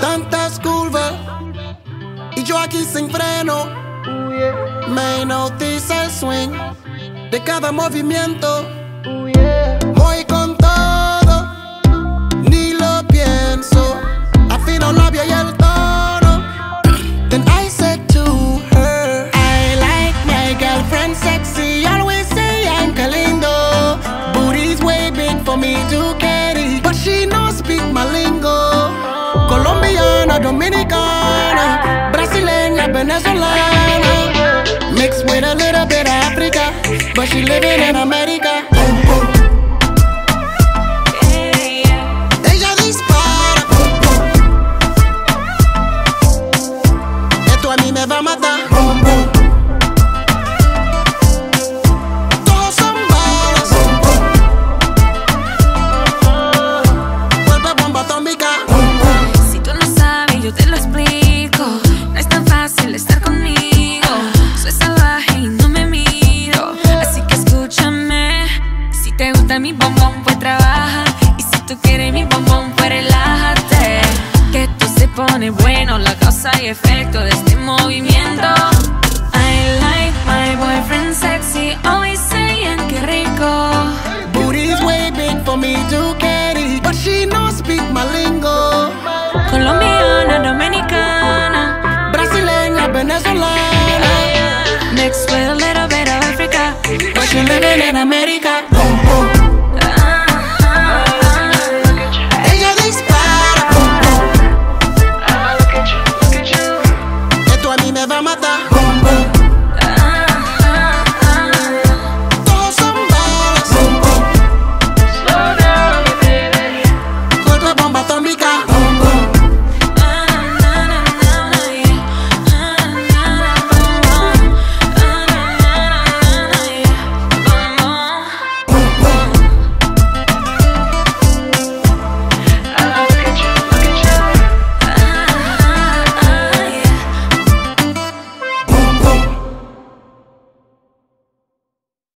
Tantas curvas y yo aquí sin freno. Me notiza el swing de cada movimiento. She living in America. Boom, boom. Ella dispara. Boom, boom. Esto a mí me va a matar. Boom, boom. Todos son balas. Boom, boom. Vuelve bomba atómica. Boom, boom. Si tú no sabes, yo te lo explico. No es tan fácil estar conmigo. Soy salvaje tú quieres mi bombón, pues relájate. Que esto se pone bueno, la causa y efecto de este movimiento. I like my boyfriend sexy. Always saying que rico. Booty's way big for me to carry, but she no speak my lingo. Colombiana, dominicana. Brasileña, venezolana, Mixed with a little bit of Africa. but she living